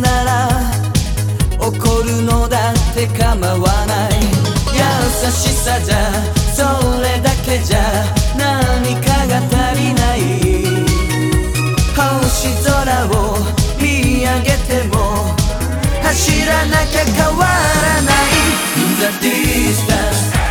なら怒るのだって構わない。優しさじゃそれだけじゃ何かが足りない。星空を見上げても走らなきゃ変わらない。In the distance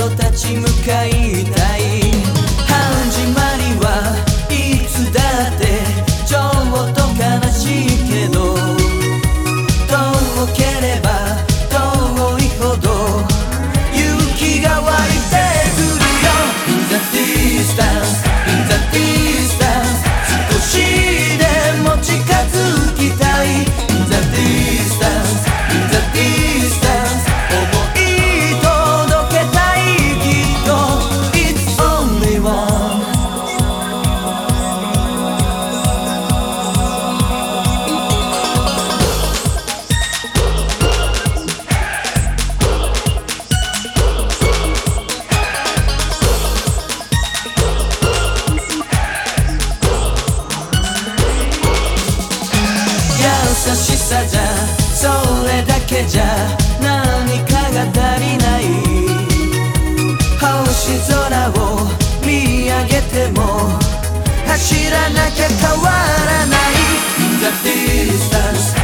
ちゃんと立ち向かいたいさじゃそれだけじゃ何かが足りない星空を見上げても走らなきゃ変わらない In the distance